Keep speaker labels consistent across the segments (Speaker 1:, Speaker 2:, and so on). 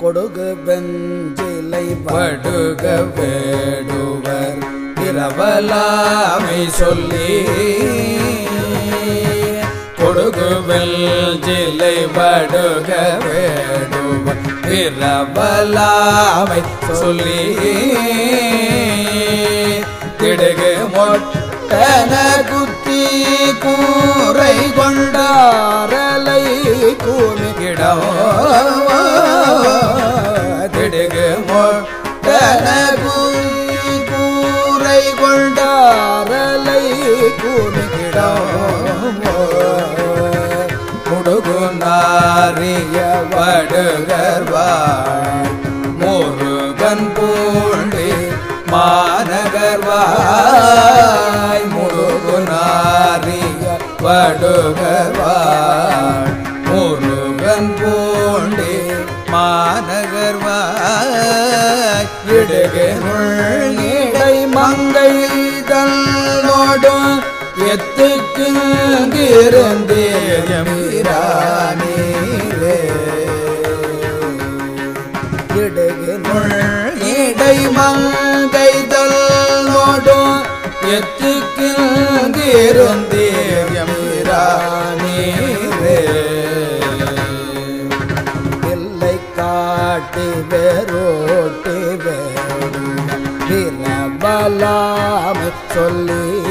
Speaker 1: கொடுகு பெஞ்சிலை
Speaker 2: படுக வேடுவர் இரவலாமை சொல்லி. கொடுகுவெல் ஜிலை படுக வேடுவர் இரவலாமை சொல்லி. திடுகு மொட்டன
Speaker 1: குத்தி கூரை கொண்டாரலை கூமிடம் கொண்டாரலை கூமிடம்
Speaker 2: முடுகு முருகன் பூண்டி மாநகர்வாய் முருகு
Speaker 1: படுகர் எத்துக்கிருந்தீரே இடுகினுள் இடை மங்கை தன்னோடும்
Speaker 2: எத்துக்கிருந்தீரே
Speaker 1: எல்லை காட்டி வேரோட்டி வேறுபலாமை சொல்லி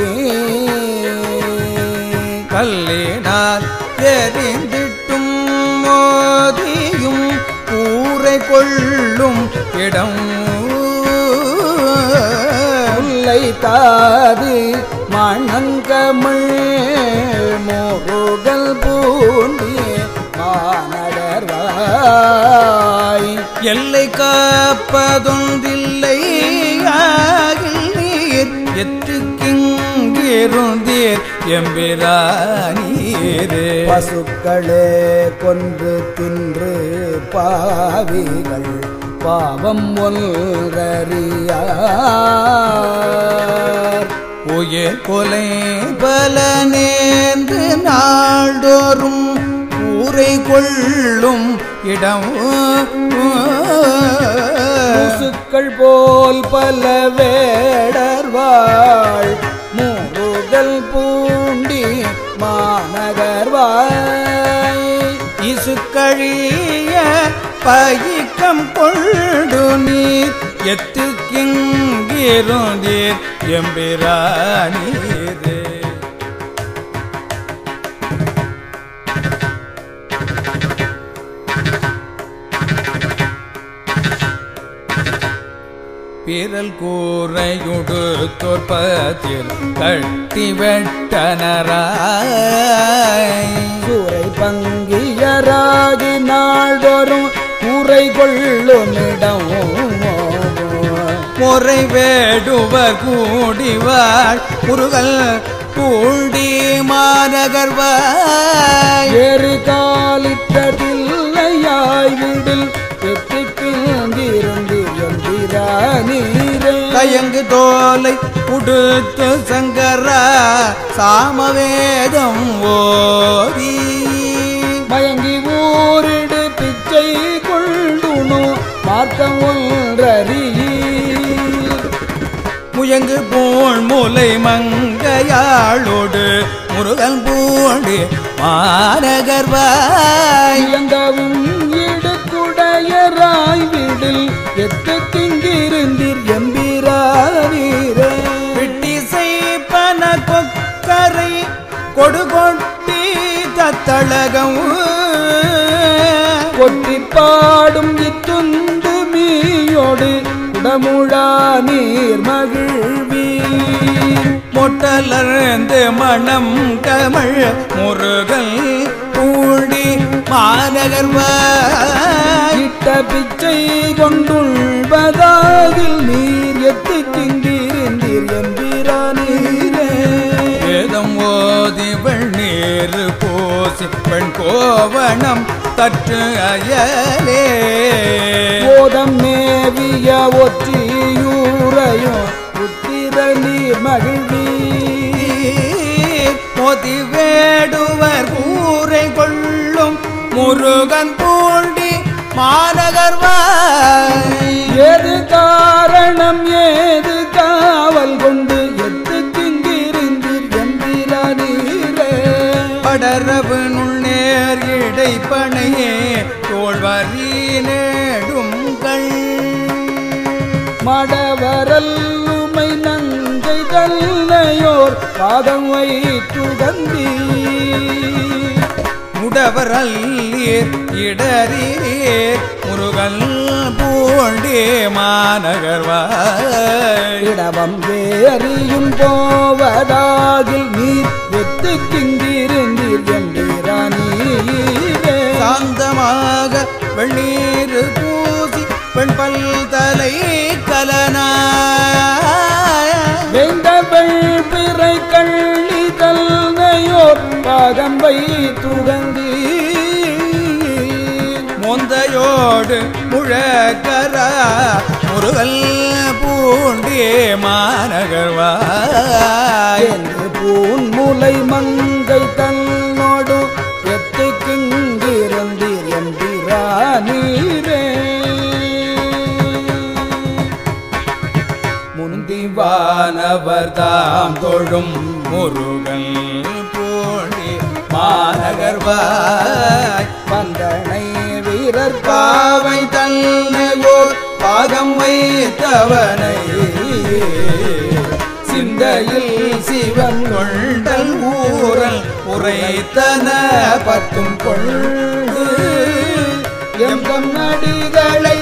Speaker 2: கொள்ளும் இடம்
Speaker 1: முல்லை தாது மணங்கமிழ் முருகல் பூண்டி மாநகர்வாய்.
Speaker 2: எல்லை காப்பதொன்றில்லை ஆகில் நீர் எத்துக்கிங்கிருந்தீர் எம்பிரானீரே
Speaker 1: பசுக்களே கொன்று தின்று பாவிகள் பாவம் ஒன்றறியார்.
Speaker 2: உயிர் கொலை பல நேர்ந்து நாள்தோறும் ஊரை கொள்ளும் இடம்
Speaker 1: முசுக்கள் போல் பல வேடர்வாள்
Speaker 2: பயிக்கம் கொண்டு நீர் எத்துக்கிங்கிருந்தீர் எம்பிரானீரே. பிறல் கூரையுடு தொற்பத்தில் கட்டி வெட்டனராய்.
Speaker 1: கூரை பங்கியராகி நாள்தோறும் கூரை கொள்ளுமிடம்
Speaker 2: முறை வேடுவர் கூடிவாள் முருகல் பூண்டி மாநகர்வாய்.
Speaker 1: ஏறு காலிட்டதில்லையாய் விடில் எத்திக்கிருந்தி எந்திரானீரே
Speaker 2: கயங்கு தோலை உடுத்து சங்கரா சாமவேதம் ஓதி.
Speaker 1: மயங்கி மார்க்கம் ஒன்றறியீர்.
Speaker 2: முயங்கு போல் முலை மங்கையாளோடு முருகன் பூண்டி மாநகர்வாய்
Speaker 1: இயங்கவும் இடுக்குடையராய் விடில் எத்துக்கிங்கிருந்தீர் எம்பிரானீரே.
Speaker 2: விட்டிசை பன கொக்கரை கொடு கொட்டி தத்தழகம்
Speaker 1: கொட்டி பாடும் இத்துண்டு மொட்டலோடு குடமுழா நீர் மகிழ்வி
Speaker 2: மொட்டலர்ந்து மணம் கமழ் முருகல் கூடி மாநகர்வாய்
Speaker 1: பிச்சை கொண்டுள்வதாகில் நீர் எத்தி எத்திக்கிங்கிருந்தீர் எம்பிரானீரே
Speaker 2: வேதம் ஓதி வெண்ணீர் பூசி பெண் கோவணம் தற்று அயலே.
Speaker 1: போதம் மேவிய ஒற்றியூரையும் புத்திர நீர் மகிழ்வீர்.
Speaker 2: மோதி வேடுவர் கூரை கொள்ளும் முருகன் பூண்டி மாநகர்வாய்.
Speaker 1: ஏது காரணம் ஏது காவல் கொண்டு எத்துக்கிங்கிருந்தீர் எம்பிரானீரே
Speaker 2: படரவு நுண்ணேர் இடைப்பனையே தோல்வரி நேடுங்கள்
Speaker 1: மடவரல் உமை நங்கை தன்னையோர் பாதம் வைத்துகந்தி
Speaker 2: முடவரல்லீர் இடரீர் முருகல் பூண்டே மாநகர்வாய்.
Speaker 1: இடவம் வேறியும் போவதாகில் நீர் எத்துக்கிங்கிருந்தீர் எம்பிரானீரே
Speaker 2: பூசி பெண்பல் தலை கலனாய்.
Speaker 1: வெந்தவள் பிறை கள்ளி தல்னையோர் பாகம் வைத்துகந்தி
Speaker 2: மொந்தையோடு முழக்கரா முருகல் பூண்டே மாநகர்வாய். எல்லாம் தொழும் முருகன் போழி மாநகர்வாய்
Speaker 1: பந்தனை வீரர்
Speaker 2: பாவை தன்னை ஓர் பாகம் வைத்தவனை சிந்தையில் சிவன் கொண்டல் ஊரல் உரைத்தன பத்தும் கொள் எம் நடிகளை